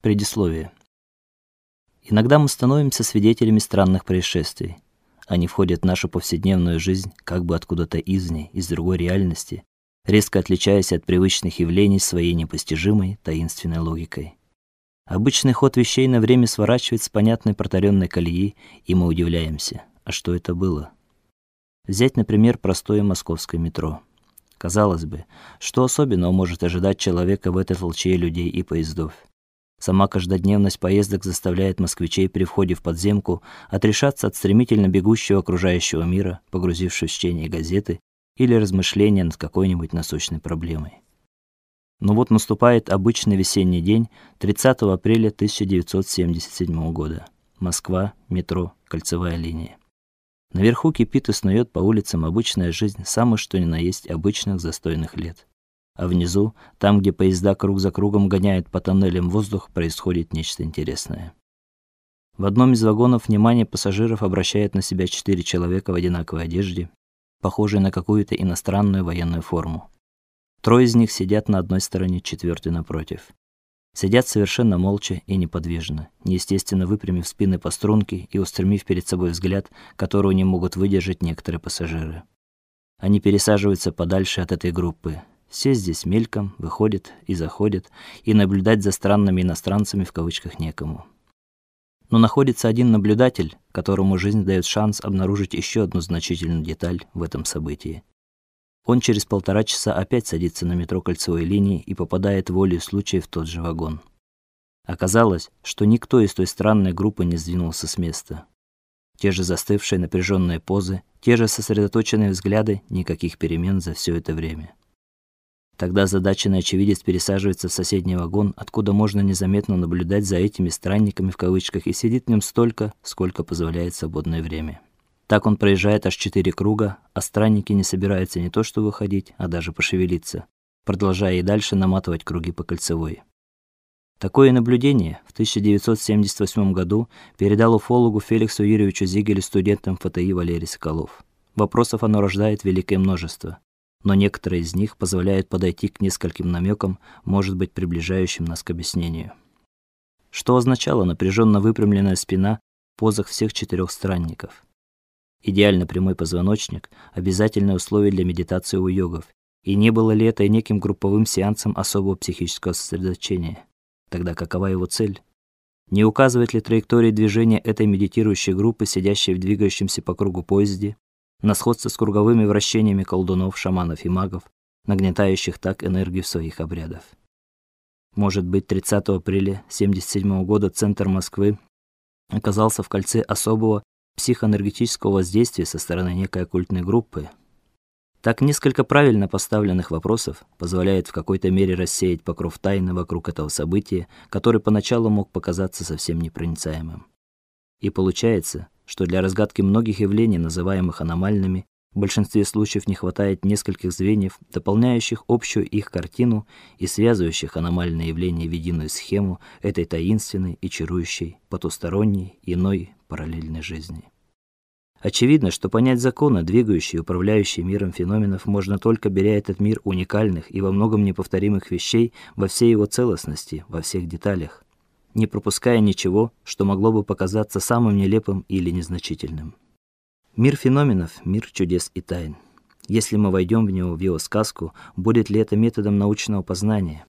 Предисловие. Иногда мы становимся свидетелями странных происшествий. Они входят в нашу повседневную жизнь как бы откуда-то извне, из другой реальности, резко отличаясь от привычных явлений своей непостижимой, таинственной логикой. Обычный ход вещей на время сворачивает с понятной протаренной колеи, и мы удивляемся: а что это было? Взять, например, простое московское метро. Казалось бы, что особенного может ожидать человека в этой толчее людей и поездов? Сама каждодневность поездок заставляет москвичей при входе в подземку отрешаться от стремительно бегущего окружающего мира, погрузившись в чтение газеты или размышления над какой-нибудь насущной проблемой. Но вот наступает обычный весенний день 30 апреля 1977 года. Москва, метро, кольцевая линия. Наверху кипит и снует по улицам обычная жизнь самых что ни на есть обычных застойных лет а внизу, там, где поезда круг за кругом гоняют по тоннелям воздух, происходит нечто интересное. В одном из вагонов внимание пассажиров обращает на себя четыре человека в одинаковой одежде, похожие на какую-то иностранную военную форму. Трое из них сидят на одной стороне, четвертый напротив. Сидят совершенно молча и неподвижно, неестественно выпрямив спины по струнке и устремив перед собой взгляд, которого не могут выдержать некоторые пассажиры. Они пересаживаются подальше от этой группы, все здесь мельком выходят и заходят, и наблюдать за странными иностранцами в кавычках некому. Но находится один наблюдатель, которому жизнь дает шанс обнаружить еще одну значительную деталь в этом событии. Он через полтора часа опять садится на метро кольцевой линии и попадает волей случая в тот же вагон. Оказалось, что никто из той странной группы не сдвинулся с места. Те же застывшие напряженные позы, те же сосредоточенные взгляды, никаких перемен за все это время. Тогда задаченный очевидец пересаживается в соседний вагон, откуда можно незаметно наблюдать за этими странниками в кавычках и сидит в нем столько, сколько позволяет свободное время. Так он проезжает аж четыре круга, а странники не собираются не то что выходить, а даже пошевелиться, продолжая и дальше наматывать круги по кольцевой. Такое наблюдение в 1978 году передал уфологу Феликсу Юрьевичу Зигелю студентам ФТИ Валерий Соколов. Вопросов оно рождает великое множество но некоторые из них позволяют подойти к нескольким намекам, может быть, приближающим нас к объяснению. Что означала напряженно выпрямленная спина в позах всех четырех странников? Идеально прямой позвоночник обязательное условие для медитации у йогов. И не было ли это неким групповым сеансом особого психического сосредоточения? Тогда какова его цель? Не указывает ли траектория движения этой медитирующей группы, сидящей в двигающемся по кругу поезде, на сходство с круговыми вращениями колдунов, шаманов и магов, нагнетающих так энергию своих обрядах. Может быть, 30 апреля 77 года центр Москвы оказался в кольце особого психоэнергетического воздействия со стороны некой оккультной группы. Так несколько правильно поставленных вопросов позволяет в какой-то мере рассеять покров тайны вокруг этого события, который поначалу мог показаться совсем непроницаемым. И получается, что для разгадки многих явлений, называемых аномальными, в большинстве случаев не хватает нескольких звеньев, дополняющих общую их картину и связывающих аномальные явления в единую схему этой таинственной и чарующей, потусторонней, иной, параллельной жизни. Очевидно, что понять законы, двигающие и управляющие миром феноменов, можно только беря этот мир уникальных и во многом неповторимых вещей во всей его целостности, во всех деталях не пропуская ничего, что могло бы показаться самым нелепым или незначительным. Мир феноменов мир чудес и тайн. Если мы войдем в него в его сказку, будет ли это методом научного познания?